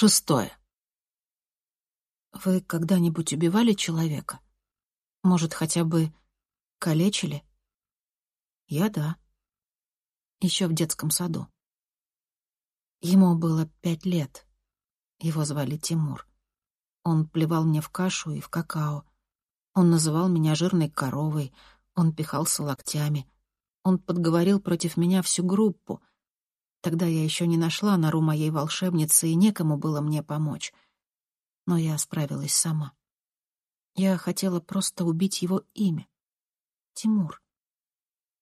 Шестое. Вы когда-нибудь убивали человека? Может, хотя бы калечили? Я — да. Еще в детском саду. Ему было пять лет. Его звали Тимур. Он плевал мне в кашу и в какао. Он называл меня жирной коровой. Он пихался локтями. Он подговорил против меня всю группу. Тогда я еще не нашла нору моей волшебницы, и некому было мне помочь. Но я справилась сама. Я хотела просто убить его имя. Тимур.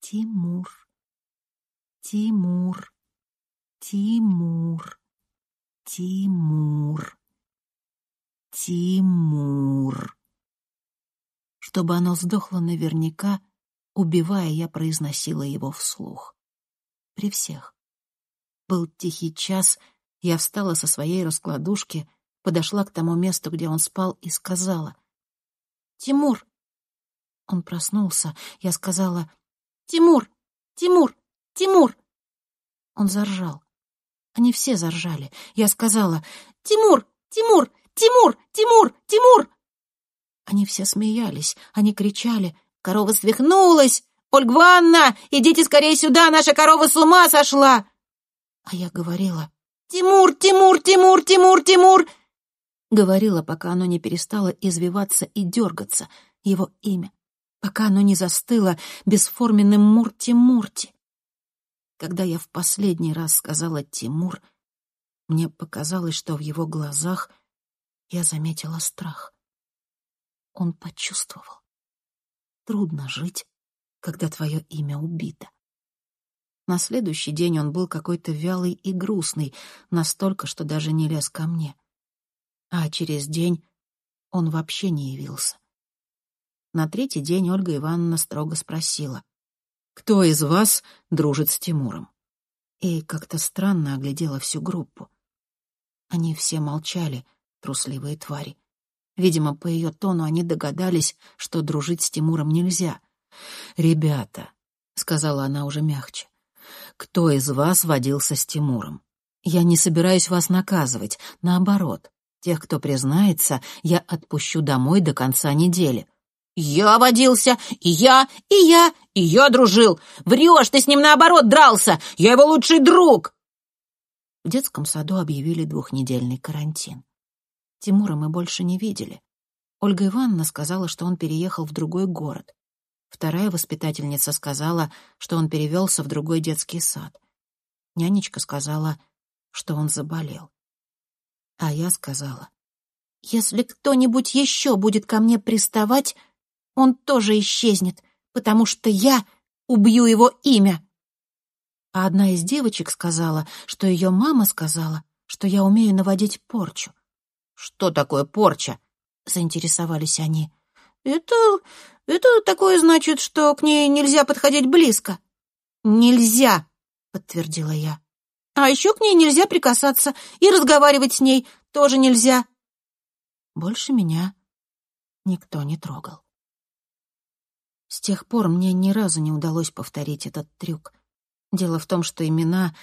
Тимур. Тимур. Тимур. Тимур. Тимур. Чтобы оно сдохло наверняка, убивая, я произносила его вслух. При всех. Был тихий час, я встала со своей раскладушки, подошла к тому месту, где он спал, и сказала «Тимур!» Он проснулся, я сказала «Тимур! Тимур! Тимур!» Он заржал. Они все заржали. Я сказала «Тимур! Тимур! Тимур! Тимур! Тимур!» Они все смеялись, они кричали «Корова свихнулась! Ольга Ивановна, идите скорее сюда, наша корова с ума сошла!» А я говорила «Тимур! Тимур! Тимур! Тимур! Тимур!» Говорила, пока оно не перестало извиваться и дергаться, его имя, пока оно не застыло бесформенным Мурти-Мурти. Когда я в последний раз сказала «Тимур», мне показалось, что в его глазах я заметила страх. Он почувствовал. Трудно жить, когда твое имя убито. На следующий день он был какой-то вялый и грустный, настолько, что даже не лез ко мне. А через день он вообще не явился. На третий день Ольга Ивановна строго спросила — кто из вас дружит с Тимуром?» И как-то странно оглядела всю группу. Они все молчали, трусливые твари. Видимо, по ее тону они догадались, что дружить с Тимуром нельзя. «Ребята», — сказала она уже мягче, — «кто из вас водился с Тимуром? Я не собираюсь вас наказывать, наоборот. Тех, кто признается, я отпущу домой до конца недели. «Я водился, и я, и я, и я дружил. Врешь, ты с ним наоборот дрался. Я его лучший друг!» В детском саду объявили двухнедельный карантин. Тимура мы больше не видели. Ольга Ивановна сказала, что он переехал в другой город. Вторая воспитательница сказала, что он перевелся в другой детский сад. Нянечка сказала, что он заболел. А я сказала, «Если кто-нибудь еще будет ко мне приставать, он тоже исчезнет, потому что я убью его имя. А одна из девочек сказала, что ее мама сказала, что я умею наводить порчу. «Что такое порча?» — заинтересовались они. «Это... это такое значит, что к ней нельзя подходить близко». «Нельзя», — подтвердила я. «А еще к ней нельзя прикасаться, и разговаривать с ней тоже нельзя». Больше меня никто не трогал. С тех пор мне ни разу не удалось повторить этот трюк. Дело в том, что имена,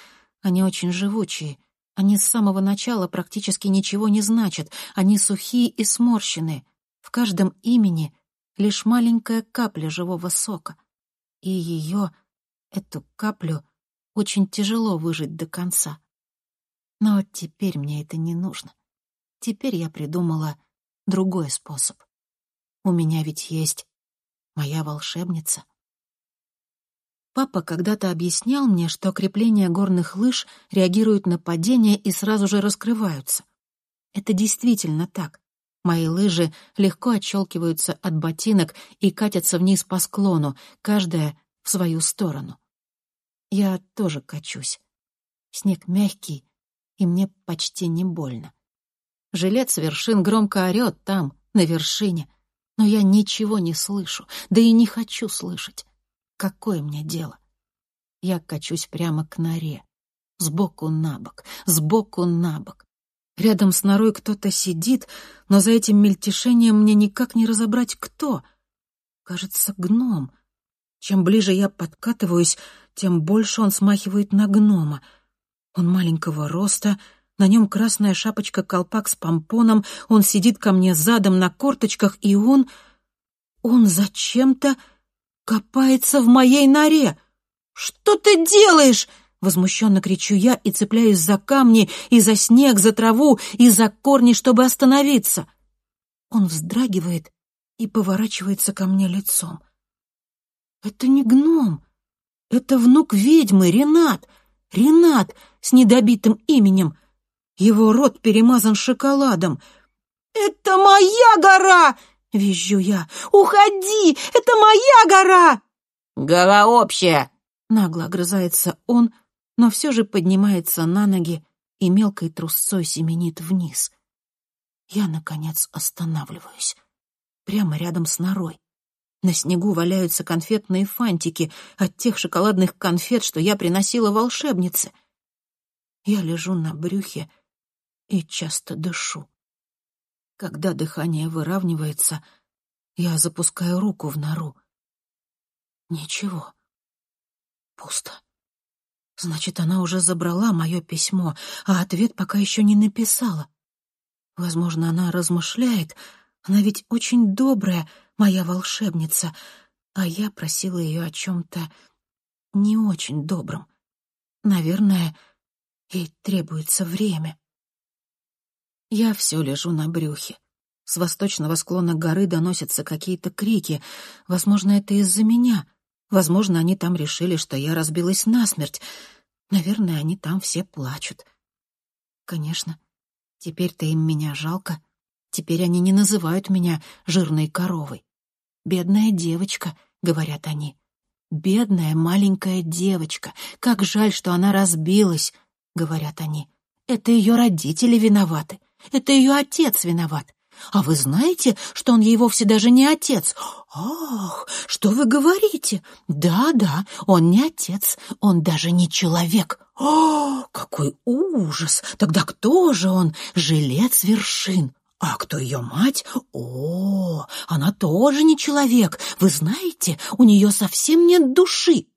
они очень живучие. Они с самого начала практически ничего не значат. Они сухие и сморщенные. В каждом имени лишь маленькая капля живого сока. И ее, эту каплю, очень тяжело выжить до конца. Но теперь мне это не нужно. Теперь я придумала другой способ. У меня ведь есть моя волшебница. Папа когда-то объяснял мне, что крепления горных лыж реагируют на падение и сразу же раскрываются. Это действительно так. Мои лыжи легко отщелкиваются от ботинок и катятся вниз по склону, каждая в свою сторону. Я тоже качусь. Снег мягкий, и мне почти не больно. Жилец вершин громко орёт там, на вершине — но я ничего не слышу, да и не хочу слышать. Какое мне дело? Я качусь прямо к норе, сбоку на бок, сбоку на бок. Рядом с норой кто-то сидит, но за этим мельтешением мне никак не разобрать, кто. Кажется, гном. Чем ближе я подкатываюсь, тем больше он смахивает на гнома. Он маленького роста, На нем красная шапочка-колпак с помпоном, он сидит ко мне задом на корточках, и он... Он зачем-то копается в моей норе. «Что ты делаешь?» Возмущенно кричу я и цепляюсь за камни, и за снег, за траву, и за корни, чтобы остановиться. Он вздрагивает и поворачивается ко мне лицом. Это не гном. Это внук ведьмы, Ренат. Ренат с недобитым именем. Его рот перемазан шоколадом. «Это моя гора!» — визжу я. «Уходи! Это моя гора!» «Гора общая!» — нагло огрызается он, но все же поднимается на ноги и мелкой трусцой семенит вниз. Я, наконец, останавливаюсь. Прямо рядом с норой. На снегу валяются конфетные фантики от тех шоколадных конфет, что я приносила волшебнице. Я лежу на брюхе и часто дышу. Когда дыхание выравнивается, я запускаю руку в нору. Ничего. Пусто. Значит, она уже забрала мое письмо, а ответ пока еще не написала. Возможно, она размышляет. Она ведь очень добрая, моя волшебница, а я просила ее о чем-то не очень добром. Наверное, ей требуется время. Я все лежу на брюхе. С восточного склона горы доносятся какие-то крики. Возможно, это из-за меня. Возможно, они там решили, что я разбилась насмерть. Наверное, они там все плачут. Конечно, теперь-то им меня жалко. Теперь они не называют меня жирной коровой. «Бедная девочка», — говорят они. «Бедная маленькая девочка. Как жаль, что она разбилась», — говорят они. «Это ее родители виноваты. Это ее отец виноват. А вы знаете, что он ей вовсе даже не отец? Ах, что вы говорите? Да-да, он не отец, он даже не человек. О, какой ужас! Тогда кто же он? Жилец вершин. А кто ее мать? О, она тоже не человек. Вы знаете, у нее совсем нет души.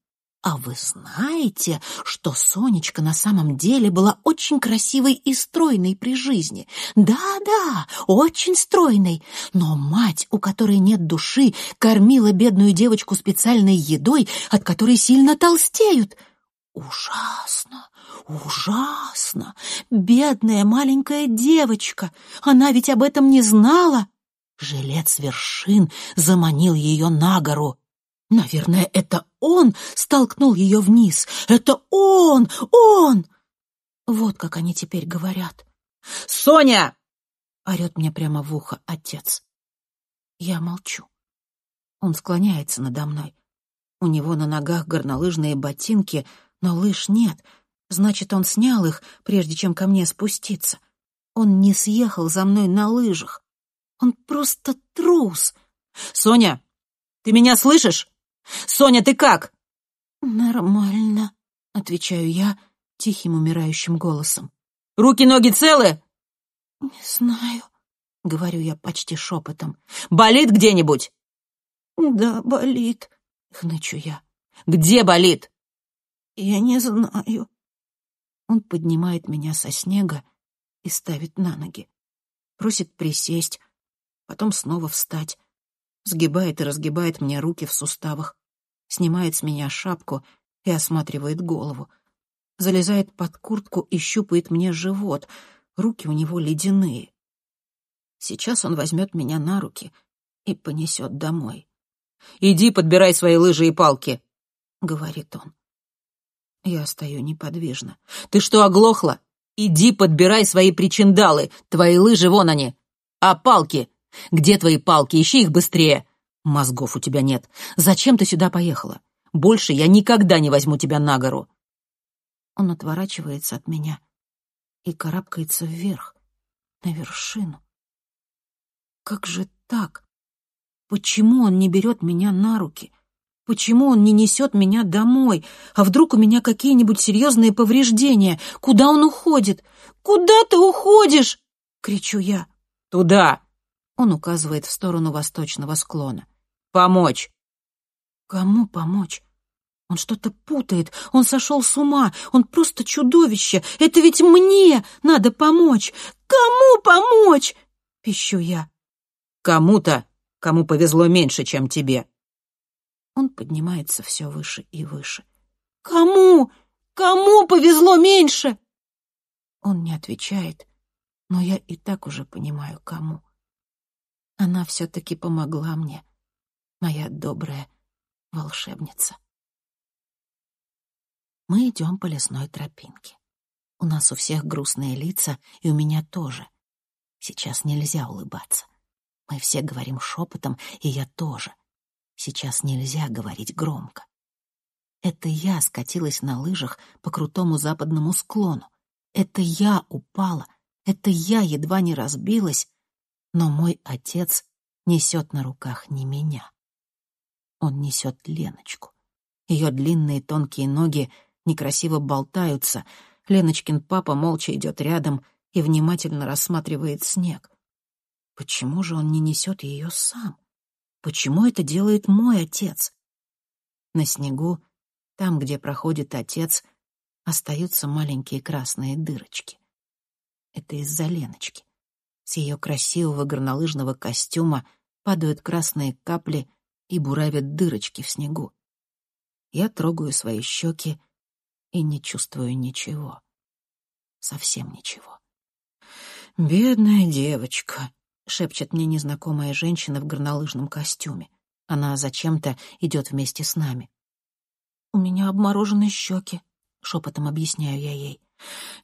А вы знаете, что Сонечка на самом деле была очень красивой и стройной при жизни? Да-да, очень стройной. Но мать, у которой нет души, кормила бедную девочку специальной едой, от которой сильно толстеют. Ужасно, ужасно. Бедная маленькая девочка. Она ведь об этом не знала. Жилец вершин заманил ее на гору. Наверное, это он столкнул ее вниз. Это он! Он! Вот как они теперь говорят. «Соня!» — орет мне прямо в ухо отец. Я молчу. Он склоняется надо мной. У него на ногах горнолыжные ботинки, но лыж нет. Значит, он снял их, прежде чем ко мне спуститься. Он не съехал за мной на лыжах. Он просто трус. «Соня, ты меня слышишь?» «Соня, ты как?» «Нормально», — отвечаю я тихим умирающим голосом. «Руки-ноги целы?» «Не знаю», — говорю я почти шепотом. «Болит где-нибудь?» «Да, болит», — хнычу я. «Где болит?» «Я не знаю». Он поднимает меня со снега и ставит на ноги. Просит присесть, потом снова встать сгибает и разгибает мне руки в суставах, снимает с меня шапку и осматривает голову, залезает под куртку и щупает мне живот, руки у него ледяные. Сейчас он возьмет меня на руки и понесет домой. «Иди, подбирай свои лыжи и палки», — говорит он. Я стою неподвижно. «Ты что, оглохла? Иди, подбирай свои причиндалы. Твои лыжи вон они. А палки? Где твои палки? Ищи их быстрее. Мозгов у тебя нет. Зачем ты сюда поехала? Больше я никогда не возьму тебя на гору. Он отворачивается от меня и карабкается вверх, на вершину. Как же так? Почему он не берет меня на руки? Почему он не несет меня домой? А вдруг у меня какие-нибудь серьезные повреждения? Куда он уходит? Куда ты уходишь? Кричу я. Туда. Он указывает в сторону восточного склона. «Помочь!» «Кому помочь? Он что-то путает, он сошел с ума, он просто чудовище. Это ведь мне надо помочь. Кому помочь? Пищу я. Кому-то, кому повезло меньше, чем тебе. Он поднимается все выше и выше. Кому? Кому повезло меньше? Он не отвечает, но я и так уже понимаю, кому. Она все-таки помогла мне, моя добрая волшебница. Мы идем по лесной тропинке. У нас у всех грустные лица, и у меня тоже. Сейчас нельзя улыбаться. Мы все говорим шепотом, и я тоже. Сейчас нельзя говорить громко. Это я скатилась на лыжах по крутому западному склону. Это я упала. Это я едва не разбилась. Но мой отец несет на руках не меня. Он несет Леночку. Ее длинные тонкие ноги некрасиво болтаются. Леночкин папа молча идет рядом и внимательно рассматривает снег. Почему же он не несет ее сам? Почему это делает мой отец? На снегу, там, где проходит отец, остаются маленькие красные дырочки. Это из-за Леночки. С ее красивого горнолыжного костюма падают красные капли и буравят дырочки в снегу. Я трогаю свои щеки и не чувствую ничего. Совсем ничего. «Бедная девочка», — шепчет мне незнакомая женщина в горнолыжном костюме. Она зачем-то идет вместе с нами. «У меня обморожены щеки», — шепотом объясняю я ей.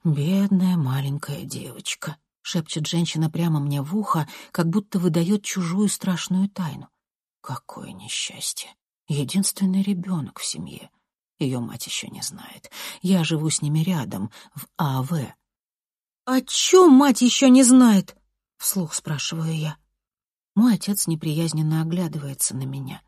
«Бедная маленькая девочка», — шепчет женщина прямо мне в ухо, как будто выдает чужую страшную тайну. «Какое несчастье! Единственный ребенок в семье. Ее мать еще не знает. Я живу с ними рядом, в АВ. «О чем мать еще не знает?» — вслух спрашиваю я. Мой отец неприязненно оглядывается на меня.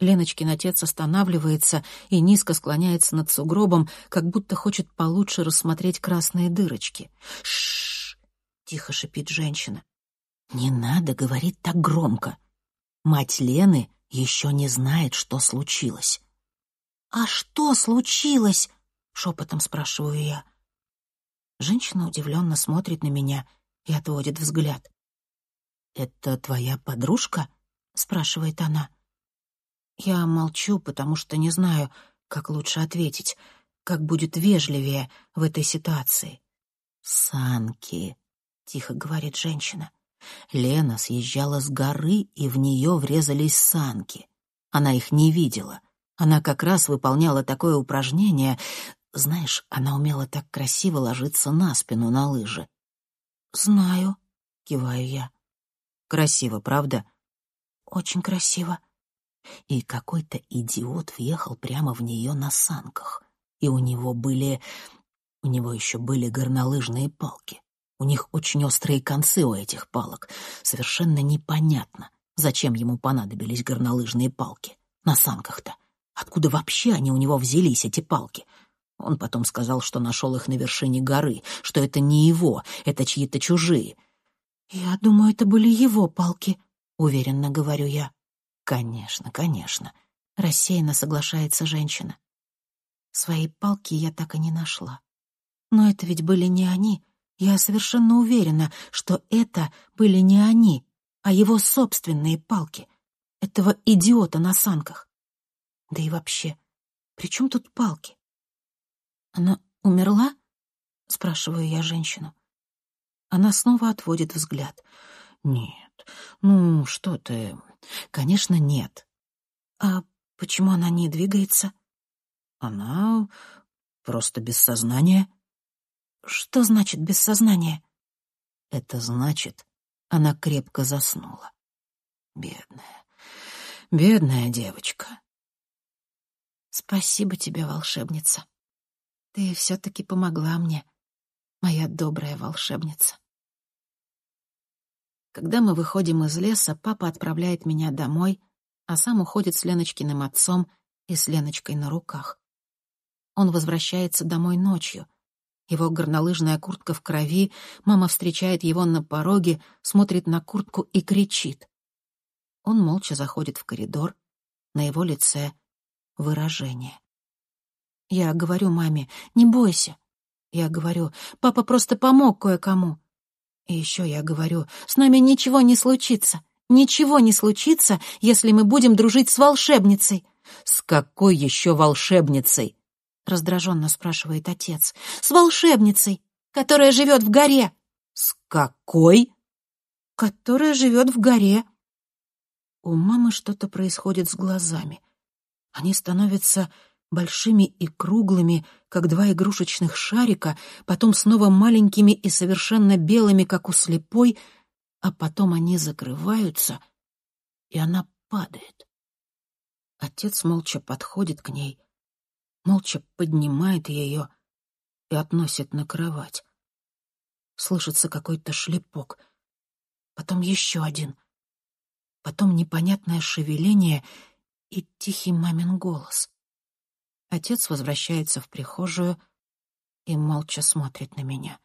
Леночкин отец останавливается и низко склоняется над сугробом, как будто хочет получше рассмотреть красные дырочки. «Ш-ш-ш!» — тихо шипит женщина. «Не надо говорить так громко. Мать Лены еще не знает, что случилось. «А что случилось?» — шепотом спрашиваю я. Женщина удивленно смотрит на меня и отводит взгляд. «Это твоя подружка?» — спрашивает она. Я молчу, потому что не знаю, как лучше ответить, как будет вежливее в этой ситуации. «Санки», — тихо говорит женщина. Лена съезжала с горы, и в нее врезались санки. Она их не видела, она как раз выполняла такое упражнение. Знаешь, она умела так красиво ложиться на спину на лыжи. «Знаю», — киваю я. «Красиво, правда?» «Очень красиво». И какой-то идиот въехал прямо в нее на санках. И у него были... У него еще были горнолыжные палки. У них очень острые концы у этих палок. Совершенно непонятно, зачем ему понадобились горнолыжные палки. На санках-то. Откуда вообще они у него взялись, эти палки? Он потом сказал, что нашел их на вершине горы, что это не его, это чьи-то чужие. «Я думаю, это были его палки», — уверенно говорю я. «Конечно, конечно», — рассеянно соглашается женщина. Свои палки я так и не нашла. Но это ведь были не они. Я совершенно уверена, что это были не они, а его собственные палки. Этого идиота на санках. Да и вообще, при чем тут палки? Она умерла? Спрашиваю я женщину. Она снова отводит взгляд. Нет, ну что ты... Конечно, нет. А почему она не двигается? Она просто без сознания. Что значит без сознания? Это значит, она крепко заснула. Бедная, бедная девочка. Спасибо тебе, волшебница. Ты все-таки помогла мне, моя добрая волшебница. Когда мы выходим из леса, папа отправляет меня домой, а сам уходит с Леночкиным отцом и с Леночкой на руках. Он возвращается домой ночью. Его горнолыжная куртка в крови, мама встречает его на пороге, смотрит на куртку и кричит. Он молча заходит в коридор, на его лице выражение. Я говорю маме, не бойся. Я говорю, папа просто помог кое-кому. И еще я говорю, с нами ничего не случится. Ничего не случится, если мы будем дружить с волшебницей. С какой еще волшебницей? Раздраженно спрашивает отец. С волшебницей, которая живет в горе. С какой? Которая живет в горе. У мамы что-то происходит с глазами. Они становятся большими и круглыми, как два игрушечных шарика, потом снова маленькими и совершенно белыми, как у слепой, а потом они закрываются, и она падает. Отец молча подходит к ней, молча поднимает ее и относит на кровать. Слышится какой-то шлепок, потом еще один, потом непонятное шевеление и тихий мамин голос. Отец возвращается в прихожую и молча смотрит на меня.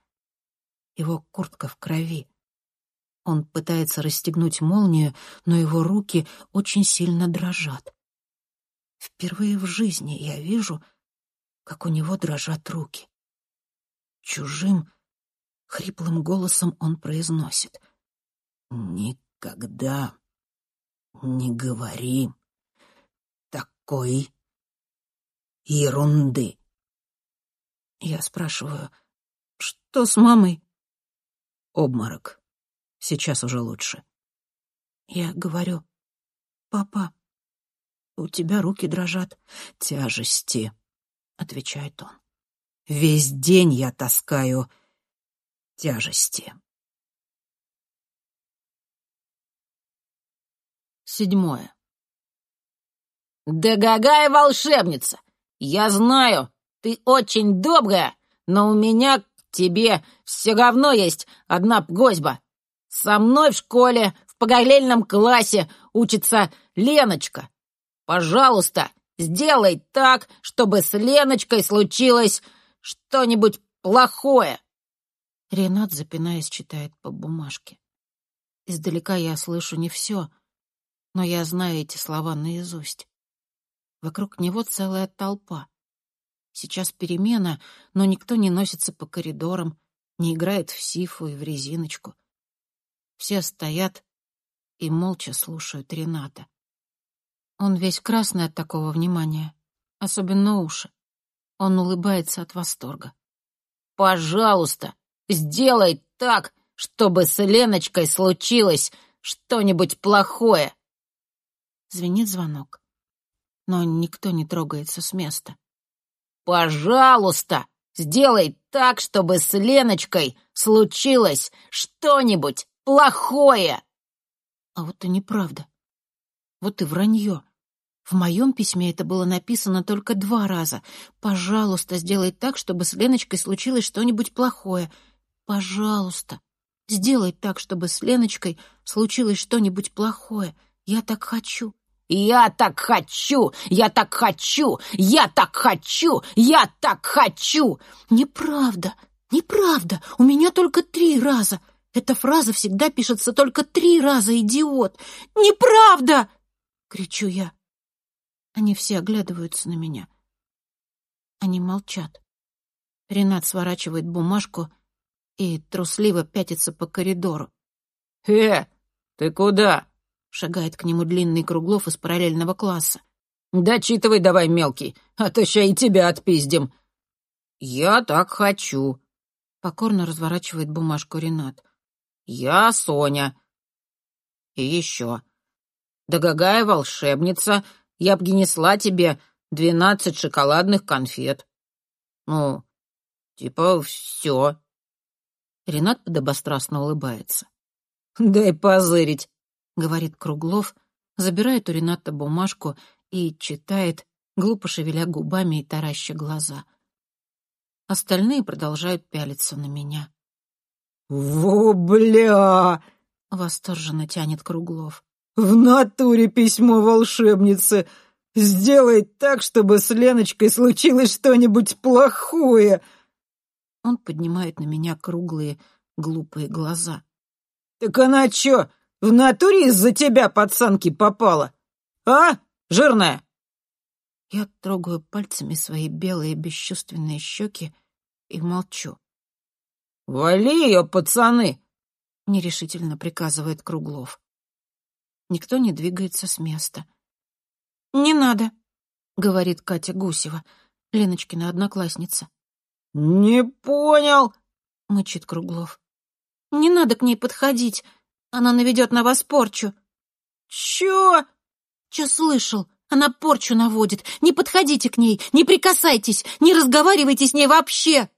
Его куртка в крови. Он пытается расстегнуть молнию, но его руки очень сильно дрожат. Впервые в жизни я вижу, как у него дрожат руки. Чужим, хриплым голосом он произносит. «Никогда не говори такой ерунды. Я спрашиваю, что с мамой? Обморок. Сейчас уже лучше. Я говорю, папа, у тебя руки дрожат. Тяжести, отвечает он. Весь день я таскаю тяжести. Седьмое. «Да гагая волшебница! «Я знаю, ты очень добрая, но у меня к тебе все равно есть одна просьба. Со мной в школе, в параллельном классе учится Леночка. Пожалуйста, сделай так, чтобы с Леночкой случилось что-нибудь плохое». Ренат, запинаясь, читает по бумажке. Издалека я слышу не все, но я знаю эти слова наизусть. Вокруг него целая толпа. Сейчас перемена, но никто не носится по коридорам, не играет в сифу и в резиночку. Все стоят и молча слушают Рената. Он весь красный от такого внимания, особенно уши. Он улыбается от восторга. «Пожалуйста, сделай так, чтобы с Леночкой случилось что-нибудь плохое!» Звенит звонок но никто не трогается с места. «Пожалуйста, сделай так, чтобы с Леночкой случилось что-нибудь плохое!» А вот и неправда. Вот и вранье. В моем письме это было написано только два раза. «Пожалуйста, сделай так, чтобы с Леночкой случилось что-нибудь плохое. Пожалуйста, сделай так, чтобы с Леночкой случилось что-нибудь плохое. Я так хочу. «Я так хочу! Я так хочу! Я так хочу! Я так хочу!» «Неправда! Неправда! У меня только три раза! Эта фраза всегда пишется только три раза, идиот! Неправда!» — кричу я. Они все оглядываются на меня. Они молчат. Ренат сворачивает бумажку и трусливо пятится по коридору. «Э, ты куда?» Шагает к нему длинный Круглов из параллельного класса. «Дочитывай давай, мелкий, а то ща и тебя отпиздим». «Я так хочу», — покорно разворачивает бумажку Ренат. «Я Соня». «И еще. Дорогая волшебница, я б несла тебе двенадцать шоколадных конфет. Ну, типа все». Ренат подобострастно улыбается. «Дай позырить, — говорит Круглов, забирает у Рената бумажку и читает, глупо шевеля губами и тараща глаза. Остальные продолжают пялиться на меня. «Во, бля!» — восторженно тянет Круглов. «В натуре письмо волшебницы! Сделай так, чтобы с Леночкой случилось что-нибудь плохое!» Он поднимает на меня круглые, глупые глаза. «Так она чё, в натуре из-за тебя пацанки попала? А, жирная?» Я трогаю пальцами свои белые бесчувственные щеки и молчу. «Вали ее, пацаны!» — нерешительно приказывает Круглов. Никто не двигается с места. «Не надо», — говорит Катя Гусева, Леночкина одноклассница. «Не понял», — мычит Круглов. «Не надо к ней подходить, она наведет на вас порчу». «Чё?» «Чё слышал? Она порчу наводит. Не подходите к ней, не прикасайтесь, не разговаривайте с ней вообще!»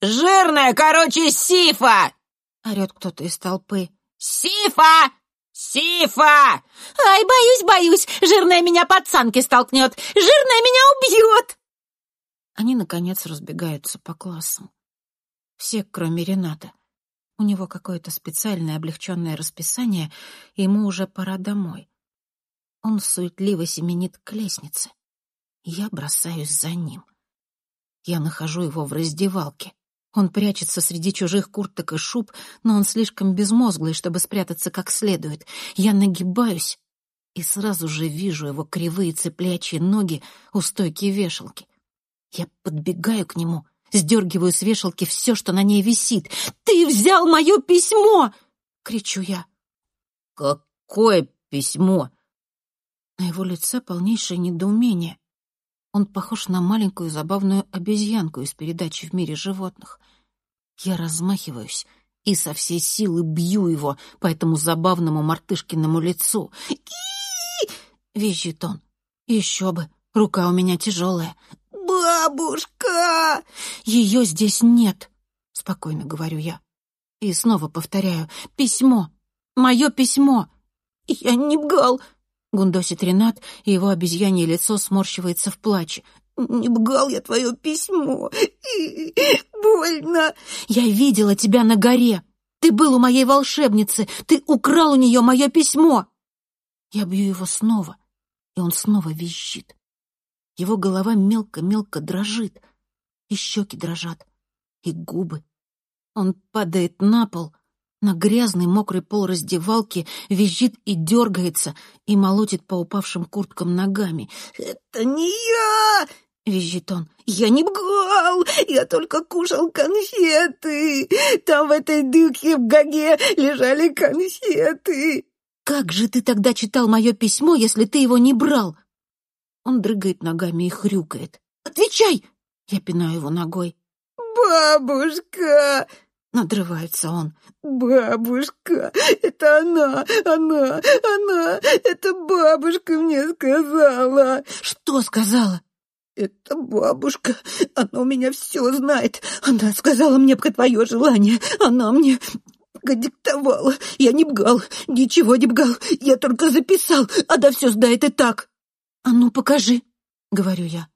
«Жирная, короче, сифа!» — орёт кто-то из толпы. «Сифа! Сифа!» «Ай, боюсь, боюсь! Жирная меня под санки столкнет! Жирная меня убьет!» Они, наконец, разбегаются по классам. Все, кроме Рената. У него какое-то специальное облегченное расписание, и ему уже пора домой. Он суетливо семенит к лестнице. Я бросаюсь за ним. Я нахожу его в раздевалке. Он прячется среди чужих курток и шуб, но он слишком безмозглый, чтобы спрятаться как следует. Я нагибаюсь и сразу же вижу его кривые цеплячьи ноги у стойки вешалки. Я подбегаю к нему, сдергиваю с вешалки все, что на ней висит. «Ты взял мое письмо!» — кричу я. «Какое письмо?» На его лице полнейшее недоумение. Он похож на маленькую забавную обезьянку из передачи «В мире животных». Я размахиваюсь и со всей силы бью его по этому забавному мартышкиному лицу. Визжит он. «Еще бы, рука у меня тяжелая». «Бабушка!» «Ее здесь нет», — спокойно говорю я. И снова повторяю. «Письмо! Мое письмо!» «Я не бгал!» Гундосит Ренат, и его обезьянье лицо сморщивается в плаче. «Не бгал я твое письмо! Больно!» «Я видела тебя на горе! Ты был у моей волшебницы! Ты украл у нее мое письмо!» Я бью его снова, и он снова визжит. Его голова мелко-мелко дрожит, и щеки дрожат, и губы. Он падает на пол, на грязный мокрый пол раздевалки визжит и дергается, и молотит по упавшим курткам ногами. «Это не я!» — визжит он. «Я не бгал! Я только кушал конфеты! Там в этой дырке в гаге лежали конфеты!» «Как же ты тогда читал мое письмо, если ты его не брал?» Он дрыгает ногами и хрюкает. «Отвечай!» — я пинаю его ногой. «Бабушка!» Надрывается он. «Бабушка! Это она! Она! Она! Это бабушка мне сказала!» «Что сказала?» «Это бабушка. Она у меня все знает. Она сказала мне про твое желание. Она мне диктовала. Я не бгал, ничего не бгал. Я только записал. Она все знает и так». «А ну, покажи», — говорю я.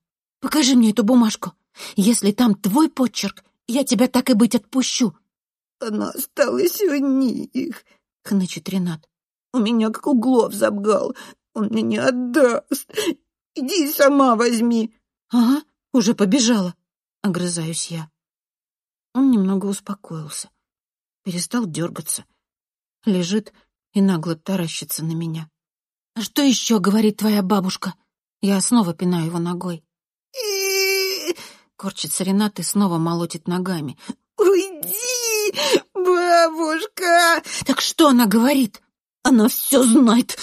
«Покажи мне эту бумажку. Если там твой почерк, я тебя так и быть отпущу. Она осталась у них, — хнычет Ренат. У меня как углов забгал. Он мне не отдаст. Иди сама возьми. Ага, уже побежала, — огрызаюсь я. Он немного успокоился, перестал дергаться. Лежит и нагло таращится на меня. «А что еще говорит твоя бабушка?» Я снова пинаю его ногой. Корчится Ренат и снова молотит ногами. «Уйди, бабушка!» «Так что она говорит?» «Она все знает,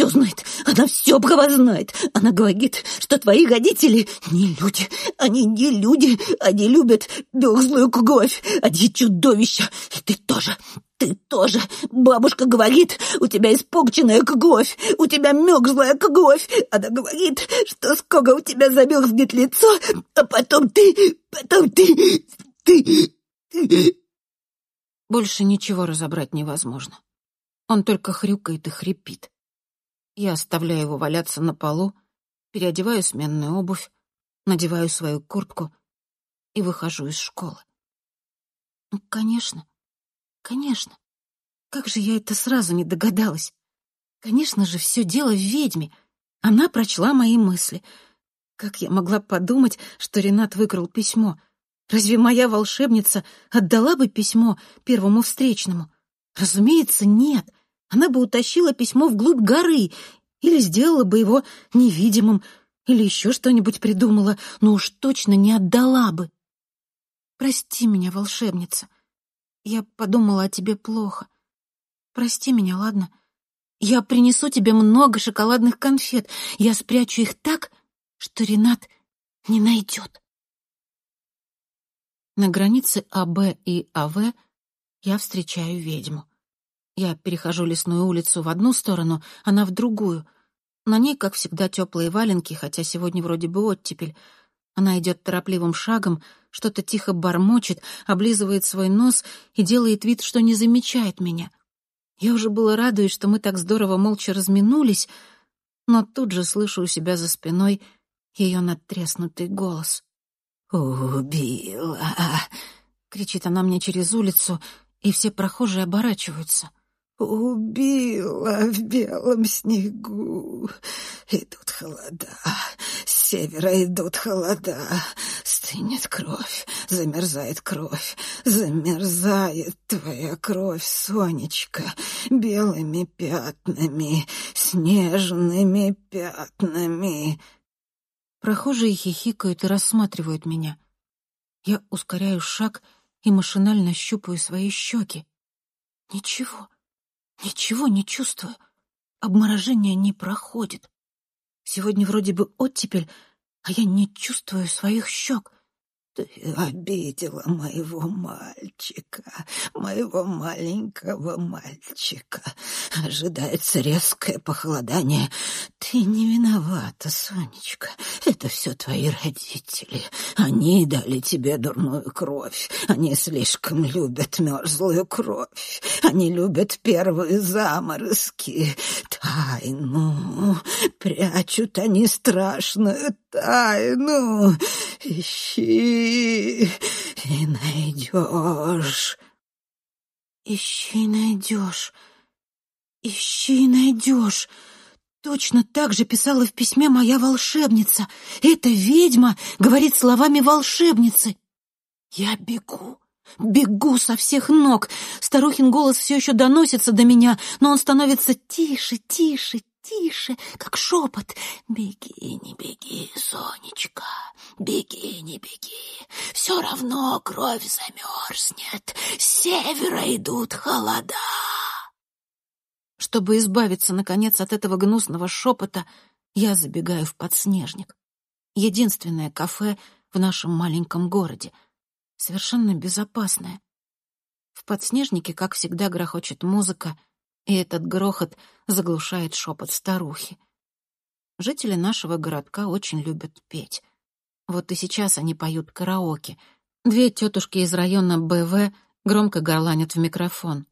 все знает, она все про знает. Она говорит, что твои родители не люди, они не люди, они любят мерзлую кровь, они чудовища, и ты тоже, ты тоже. Бабушка говорит, у тебя испорченная кровь, у тебя мерзлая кровь. Она говорит, что скоро у тебя замерзнет лицо, а потом ты, потом ты, ты, больше ничего разобрать невозможно. Он только хрюкает и хрипит. Я оставляю его валяться на полу, переодеваю сменную обувь, надеваю свою куртку и выхожу из школы. Ну, конечно, конечно. Как же я это сразу не догадалась? Конечно же, все дело в ведьме. Она прочла мои мысли. Как я могла подумать, что Ренат выкрал письмо — Разве моя волшебница отдала бы письмо первому встречному? Разумеется, нет. Она бы утащила письмо вглубь горы или сделала бы его невидимым, или еще что-нибудь придумала, но уж точно не отдала бы. Прости меня, волшебница. Я подумала о тебе плохо. Прости меня, ладно? Я принесу тебе много шоколадных конфет. Я спрячу их так, что Ренат не найдет. На границе АБ и АВ я встречаю ведьму. Я перехожу лесную улицу в одну сторону, она в другую. На ней, как всегда, теплые валенки, хотя сегодня вроде бы оттепель. Она идет торопливым шагом, что-то тихо бормочет, облизывает свой нос и делает вид, что не замечает меня. Я уже было радуюсь, что мы так здорово молча разминулись, но тут же слышу у себя за спиной ее надтреснутый голос. «Убила!» — кричит она мне через улицу, и все прохожие оборачиваются. «Убила в белом снегу. Идут холода, с севера идут холода. Стынет кровь, замерзает кровь, замерзает твоя кровь, Сонечка, белыми пятнами, снежными пятнами». Прохожие хихикают и рассматривают меня. Я ускоряю шаг и машинально щупаю свои щеки. Ничего, ничего не чувствую. Обморожение не проходит. Сегодня вроде бы оттепель, а я не чувствую своих щек. Ты обидела моего мальчика, моего маленького мальчика. Ожидается резкое похолодание. Ты не виновата, Сонечка. Это все твои родители. Они дали тебе дурную кровь. Они слишком любят мерзлую кровь. Они любят первые заморозки. Тайну прячут они страшную тайну. Ищи и найдешь. Ищи и найдешь. Ищи и найдешь. Точно так же писала в письме моя волшебница. Эта ведьма говорит словами волшебницы. Я бегу. Бегу со всех ног. Старухин голос все еще доносится до меня, но он становится тише, тише, тише, как шепот. «Беги, не беги, Сонечка, беги, не беги, все равно кровь замерзнет, с севера идут холода». Чтобы избавиться, наконец, от этого гнусного шепота, я забегаю в подснежник. Единственное кафе в нашем маленьком городе. Совершенно безопасное. В подснежнике, как всегда, грохочет музыка — и этот грохот заглушает шепот старухи. Жители нашего городка очень любят петь. Вот и сейчас они поют караоке. Две тетушки из района БВ громко горланят в микрофон.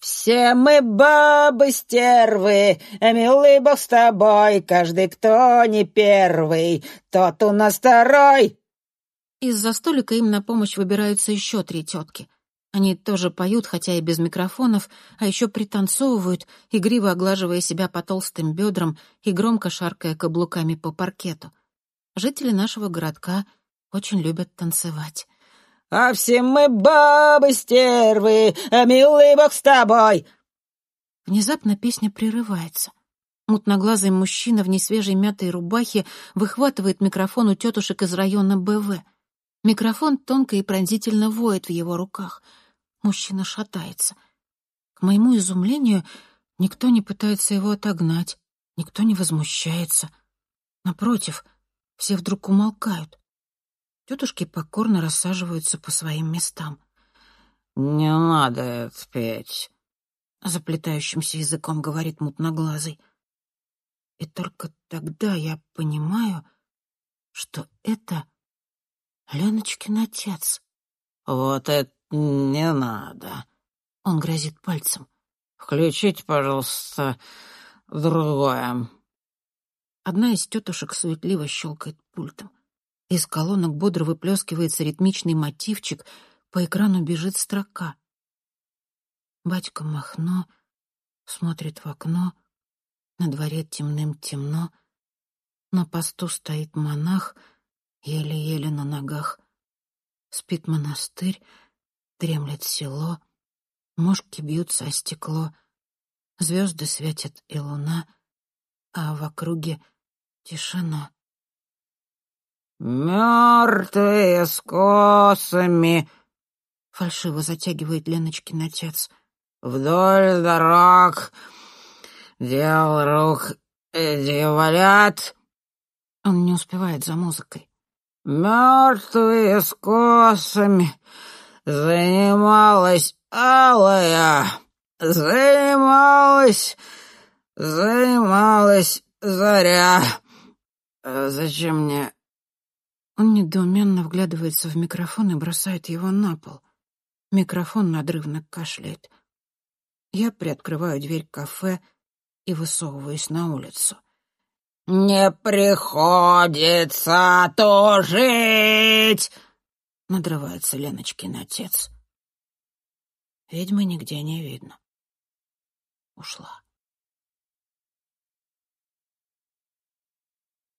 «Все мы бабы-стервы, милый бог с тобой, каждый, кто не первый, тот у нас второй!» Из-за столика им на помощь выбираются еще три тетки — они тоже поют, хотя и без микрофонов, а еще пританцовывают, игриво оглаживая себя по толстым бедрам и громко шаркая каблуками по паркету. Жители нашего городка очень любят танцевать. «А все мы бабы-стервы, а милый бог с тобой!» Внезапно песня прерывается. Мутноглазый мужчина в несвежей мятой рубахе выхватывает микрофон у тетушек из района БВ. Микрофон тонко и пронзительно воет в его руках — Мужчина шатается. К моему изумлению, никто не пытается его отогнать, никто не возмущается. Напротив, все вдруг умолкают. Тетушки покорно рассаживаются по своим местам. «Не надо это петь», — заплетающимся языком говорит мутноглазый. И только тогда я понимаю, что это Леночкин отец. «Вот это «Не надо». Он грозит пальцем. «Включите, пожалуйста, другое». Одна из тетушек суетливо щелкает пультом. Из колонок бодро выплескивается ритмичный мотивчик, по экрану бежит строка. Батька Махно смотрит в окно, на дворе темным-темно, на посту стоит монах, еле-еле на ногах. Спит монастырь, Дремлет село, мушки бьются о стекло, звезды светят и луна, а в округе тишина. Мертвые с косами, фальшиво затягивает Леночкин отец. Вдоль дорог дел рук дьяволят. Он не успевает за музыкой. Мертвые с косами занималась алая, занималась, занималась заря. Зачем мне он недоуменно вглядывается в микрофон и бросает его на пол. Микрофон надрывно кашляет. Я приоткрываю дверь кафе и высовываюсь на улицу. «Не приходится тужить!» — надрывается Леночкин отец. Ведьмы нигде не видно. Ушла.